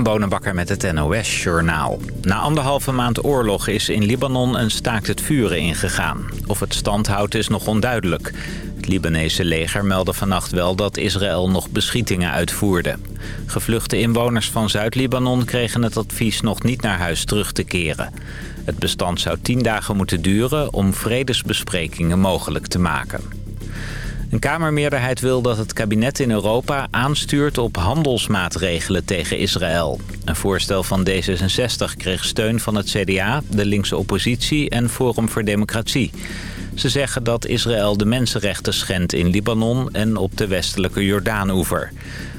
Christian Bonenbakker met het NOS Journaal. Na anderhalve maand oorlog is in Libanon een staakt het vuren ingegaan. Of het stand houdt is nog onduidelijk. Het Libanese leger meldde vannacht wel dat Israël nog beschietingen uitvoerde. Gevluchte inwoners van Zuid-Libanon kregen het advies nog niet naar huis terug te keren. Het bestand zou tien dagen moeten duren om vredesbesprekingen mogelijk te maken. Een Kamermeerderheid wil dat het kabinet in Europa aanstuurt op handelsmaatregelen tegen Israël. Een voorstel van D66 kreeg steun van het CDA, de linkse oppositie en Forum voor Democratie. Ze zeggen dat Israël de mensenrechten schendt in Libanon en op de westelijke Jordaanoever.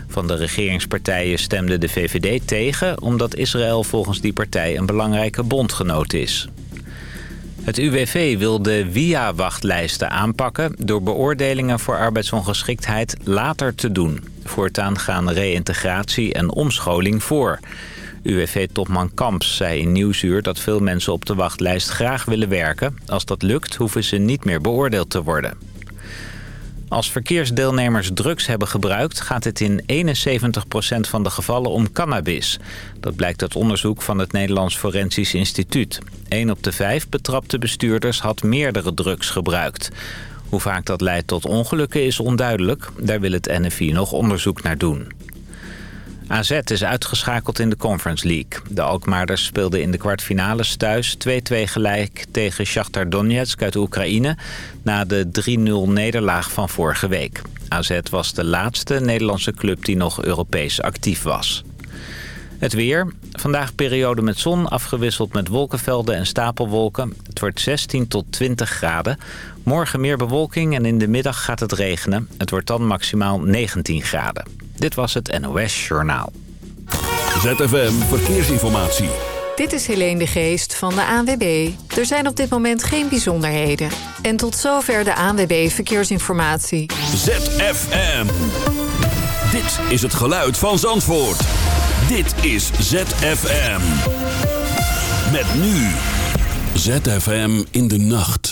Van de regeringspartijen stemde de VVD tegen... omdat Israël volgens die partij een belangrijke bondgenoot is. Het UWV wil de WIA-wachtlijsten aanpakken... door beoordelingen voor arbeidsongeschiktheid later te doen. Voortaan gaan reïntegratie en omscholing voor. UWV-topman Kamps zei in Nieuwsuur dat veel mensen op de wachtlijst graag willen werken. Als dat lukt, hoeven ze niet meer beoordeeld te worden. Als verkeersdeelnemers drugs hebben gebruikt... gaat het in 71% van de gevallen om cannabis. Dat blijkt uit onderzoek van het Nederlands Forensisch Instituut. 1 op de 5 betrapte bestuurders had meerdere drugs gebruikt. Hoe vaak dat leidt tot ongelukken is onduidelijk. Daar wil het NFI nog onderzoek naar doen. AZ is uitgeschakeld in de Conference League. De Alkmaarders speelden in de kwartfinales thuis 2-2 gelijk tegen Shakhtar Donetsk uit Oekraïne... na de 3-0 nederlaag van vorige week. AZ was de laatste Nederlandse club die nog Europees actief was. Het weer. Vandaag periode met zon, afgewisseld met wolkenvelden en stapelwolken. Het wordt 16 tot 20 graden. Morgen meer bewolking en in de middag gaat het regenen. Het wordt dan maximaal 19 graden. Dit was het NOS Journaal. ZFM Verkeersinformatie. Dit is Helene de Geest van de ANWB. Er zijn op dit moment geen bijzonderheden. En tot zover de ANWB Verkeersinformatie. ZFM. Dit is het geluid van Zandvoort. Dit is ZFM. Met nu. ZFM in de nacht.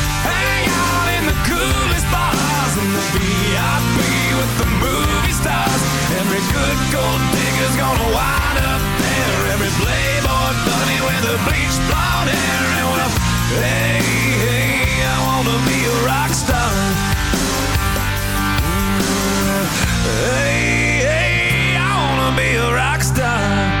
hang out in the coolest bars in the VIP with the movie stars. Every good gold digger's gonna wind up there. Every playboy bunny with a bleached blonde hair. And well, hey, hey, I wanna be a rock star. Mm, hey, hey, I wanna be a rock star.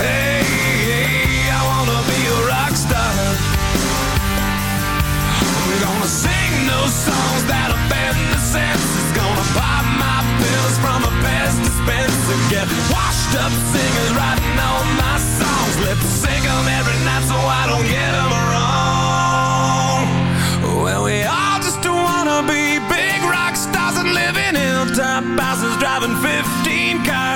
hey, I wanna be a rock star. I'm gonna sing those songs that offend the. Gonna pop my pills from a Pez dispenser. Get washed up singers writing all my songs. Every night so I don't wrong. Well, we all just wanna be big rock stars and live in hilltop houses driving 15 cars.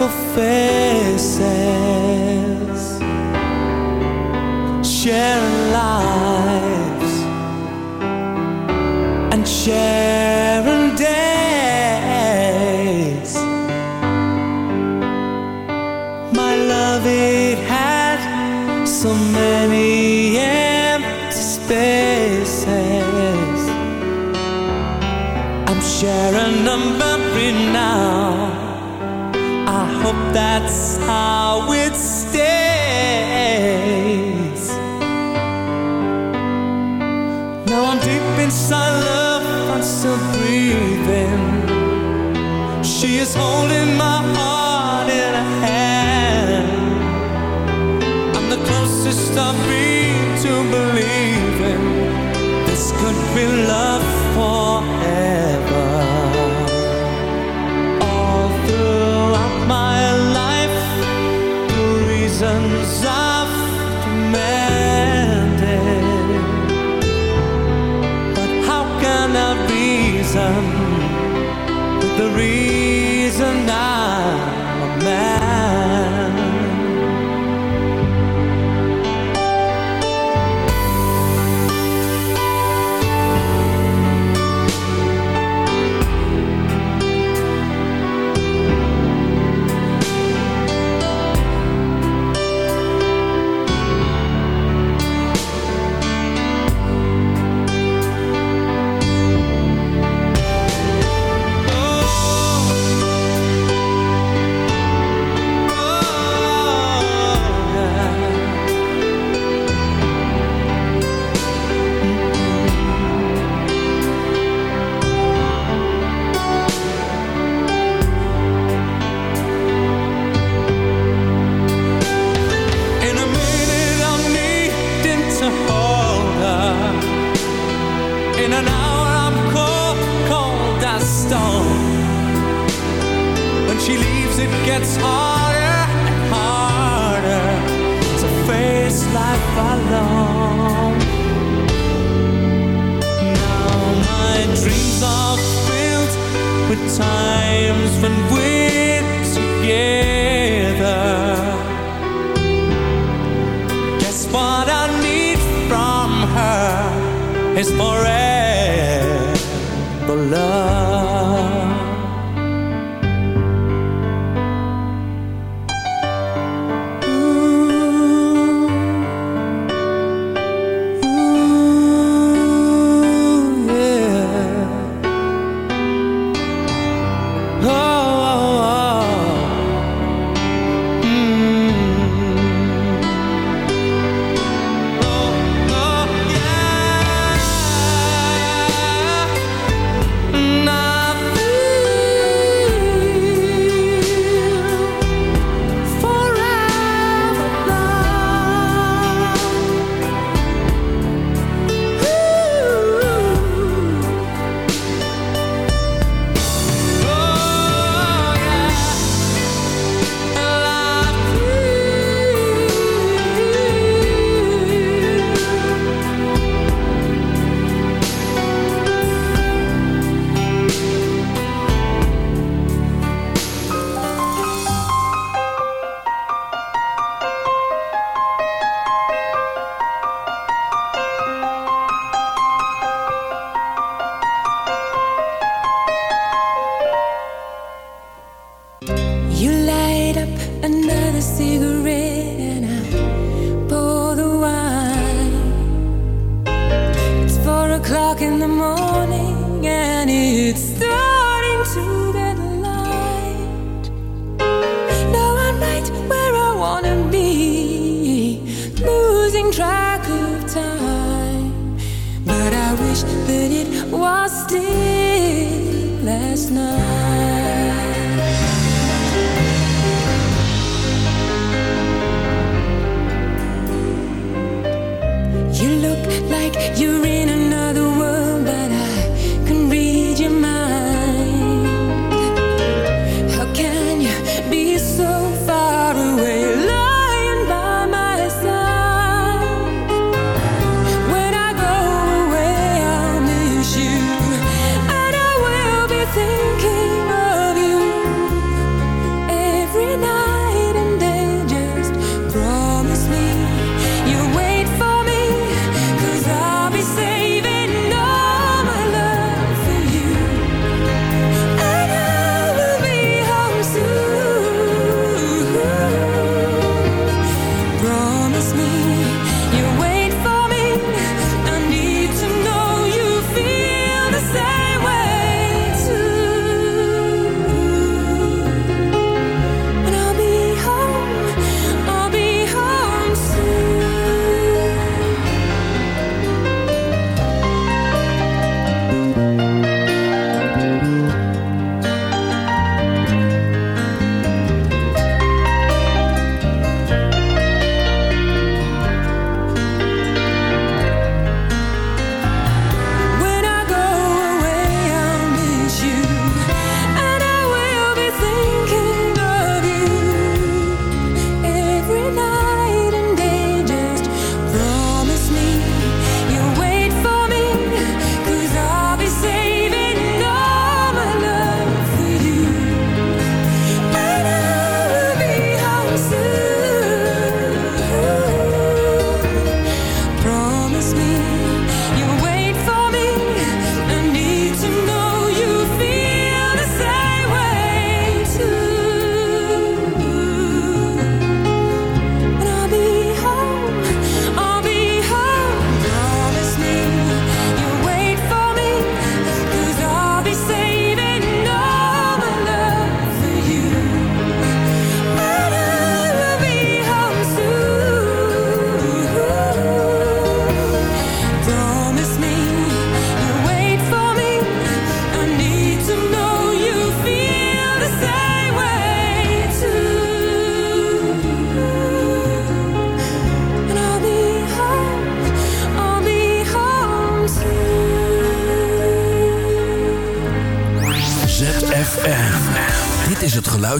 Beautiful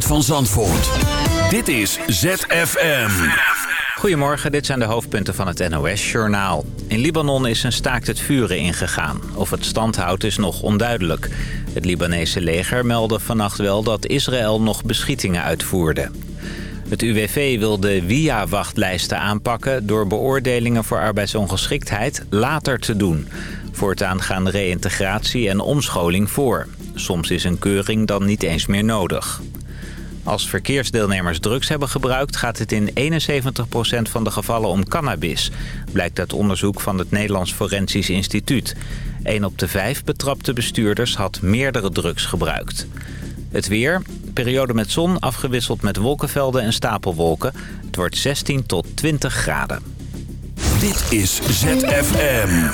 van Zandvoort. Dit is ZFM. Goedemorgen, dit zijn de hoofdpunten van het NOS-journaal. In Libanon is een staakt het vuren ingegaan. Of het stand houdt is nog onduidelijk. Het Libanese leger meldde vannacht wel dat Israël nog beschietingen uitvoerde. Het UWV wil de WIA-wachtlijsten aanpakken... door beoordelingen voor arbeidsongeschiktheid later te doen. Voortaan gaan reïntegratie en omscholing voor. Soms is een keuring dan niet eens meer nodig. Als verkeersdeelnemers drugs hebben gebruikt... gaat het in 71% van de gevallen om cannabis. Blijkt uit onderzoek van het Nederlands Forensisch Instituut. 1 op de 5 betrapte bestuurders had meerdere drugs gebruikt. Het weer, periode met zon, afgewisseld met wolkenvelden en stapelwolken. Het wordt 16 tot 20 graden. Dit is ZFM.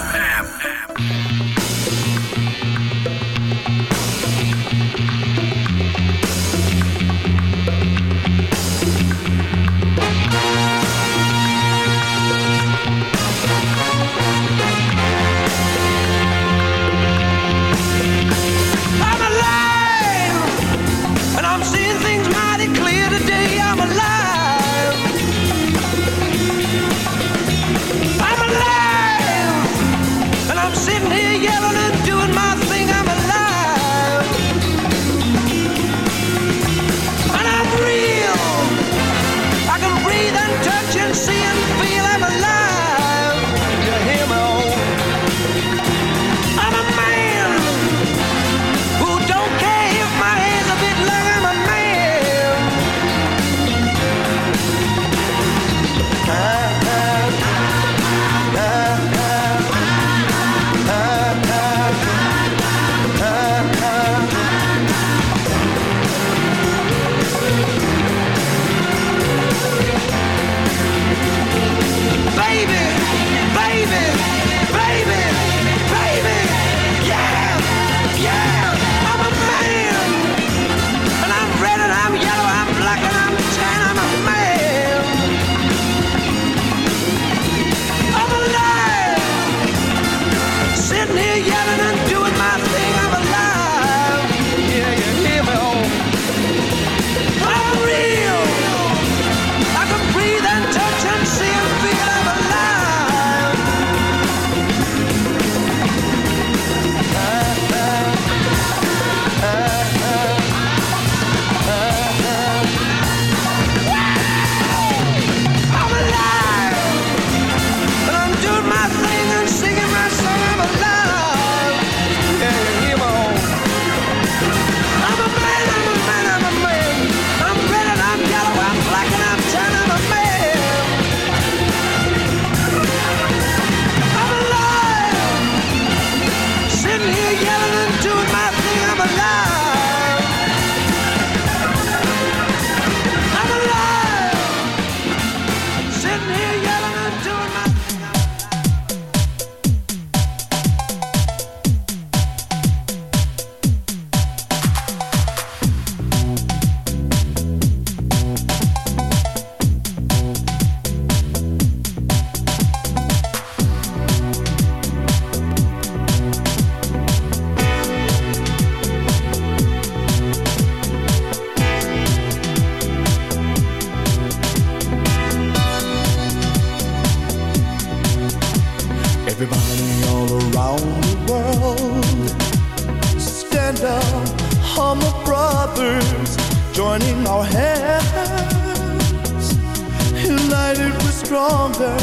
Stronger,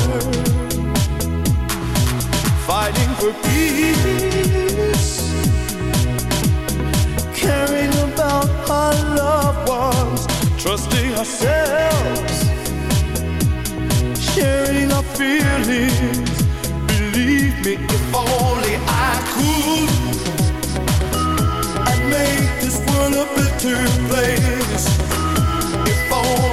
fighting for peace, caring about our loved ones, trusting ourselves, sharing our feelings. Believe me, if only I could, I'd make this world a better place. If only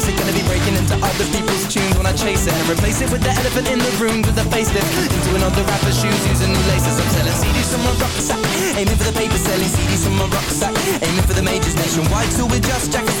It's gonna be breaking into other people's tunes. When I chase it And replace it with the elephant in the room with the facelift Into another rapper's shoes using new laces. I'm selling CDs from my rucksack Aiming for the paper selling CDs from my rucksack Aiming for the majors nationwide. So with just jackets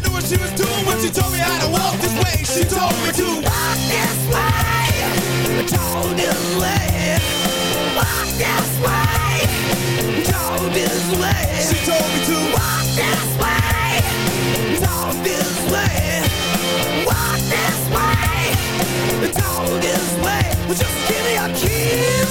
She knew what she was doing when she told me how to walk this way. She told me to walk this way, talk this way, walk this way, way. She told me to walk this way, talk this way, walk this way, talk this way. Well, just give me a kiss.